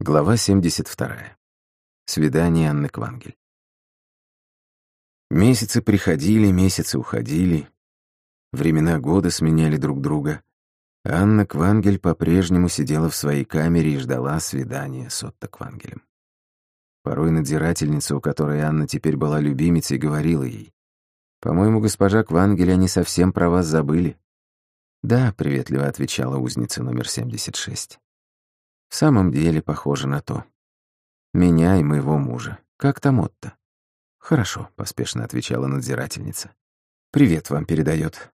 Глава 72. Свидание Анны Квангель. Месяцы приходили, месяцы уходили. Времена года сменяли друг друга. Анна Квангель по-прежнему сидела в своей камере и ждала свидания с Отто Квангелем. Порой надзирательница, у которой Анна теперь была любимицей, говорила ей, «По-моему, госпожа Квангель, они совсем про вас забыли». «Да», — приветливо отвечала узница номер 76. В самом деле похоже на то. Меня и моего мужа. Как там Отто? Хорошо, поспешно отвечала надзирательница. Привет вам передает.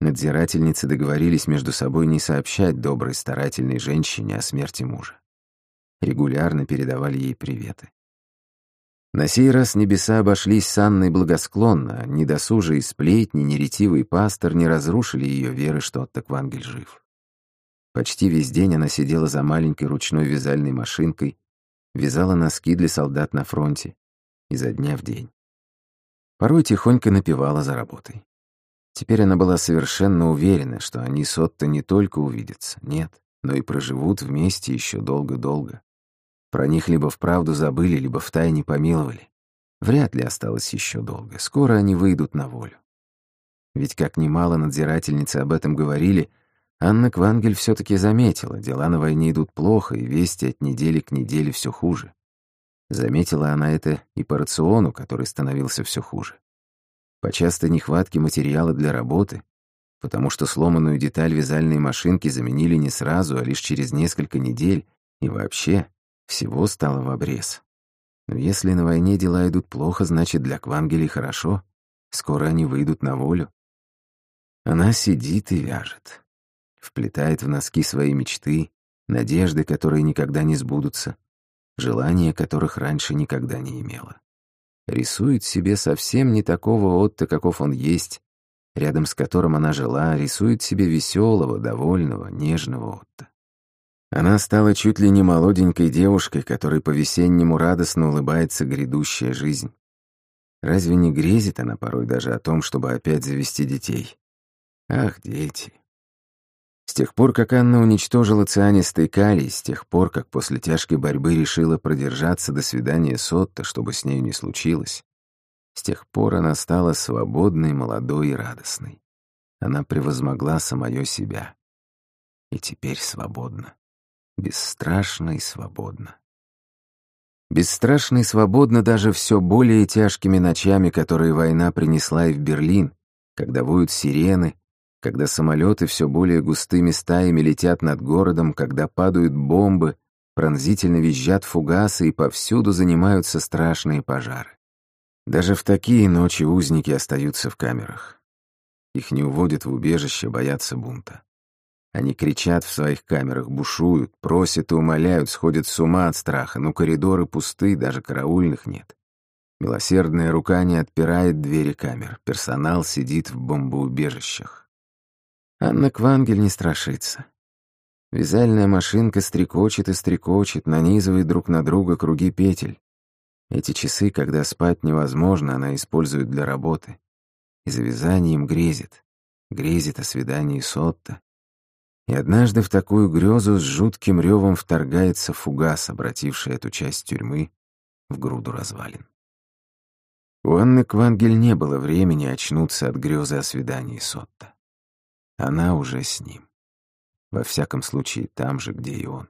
Надзирательницы договорились между собой не сообщать доброй, старательной женщине о смерти мужа. Регулярно передавали ей приветы. На сей раз небеса обошлись с Анной благосклонно, ни досужие сплетни, ни ретивый пастор не разрушили ее веры, что Отто Квангель жив. Почти весь день она сидела за маленькой ручной вязальной машинкой, вязала носки для солдат на фронте, изо дня в день. Порой тихонько напевала за работой. Теперь она была совершенно уверена, что они с Отто не только увидятся, нет, но и проживут вместе еще долго-долго. Про них либо вправду забыли, либо втайне помиловали. Вряд ли осталось еще долго. Скоро они выйдут на волю. Ведь как немало надзирательницы об этом говорили — Анна Квангель все-таки заметила, дела на войне идут плохо, и вести от недели к неделе все хуже. Заметила она это и по рациону, который становился все хуже. По частой нехватке материала для работы, потому что сломанную деталь вязальной машинки заменили не сразу, а лишь через несколько недель, и вообще всего стало в обрез. Но если на войне дела идут плохо, значит, для Квангелей хорошо. Скоро они выйдут на волю. Она сидит и вяжет вплетает в носки свои мечты, надежды, которые никогда не сбудутся, желания которых раньше никогда не имела. Рисует себе совсем не такого Отто, каков он есть, рядом с которым она жила, рисует себе веселого, довольного, нежного Отто. Она стала чуть ли не молоденькой девушкой, которой по-весеннему радостно улыбается грядущая жизнь. Разве не грезит она порой даже о том, чтобы опять завести детей? Ах, дети, с тех пор, как Анна уничтожила цианистый калий, с тех пор, как после тяжкой борьбы решила продержаться до свидания с Отто, чтобы с нею не случилось, с тех пор она стала свободной, молодой и радостной. Она превозмогла самое себя. И теперь свободна. Бесстрашна и свободна. Бесстрашно и свободно даже все более тяжкими ночами, которые война принесла и в Берлин, когда воют сирены, когда самолеты все более густыми стаями летят над городом, когда падают бомбы, пронзительно визжат фугасы и повсюду занимаются страшные пожары. Даже в такие ночи узники остаются в камерах. Их не уводят в убежище, боятся бунта. Они кричат в своих камерах, бушуют, просят и умоляют, сходят с ума от страха, но коридоры пусты, даже караульных нет. Милосердная рука не отпирает двери камер, персонал сидит в бомбоубежищах. Анна Квангель не страшится. Вязальная машинка стрекочет и стрекочет, нанизывает друг на друга круги петель. Эти часы, когда спать невозможно, она использует для работы. И за вязанием грезит. Грезит о свидании с Отто. И однажды в такую грезу с жутким ревом вторгается фугас, обративший эту часть тюрьмы в груду развалин. У Анны Квангель не было времени очнуться от грезы о свидании с Отто. Она уже с ним. Во всяком случае, там же, где и он.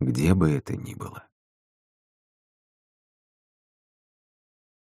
Где бы это ни было.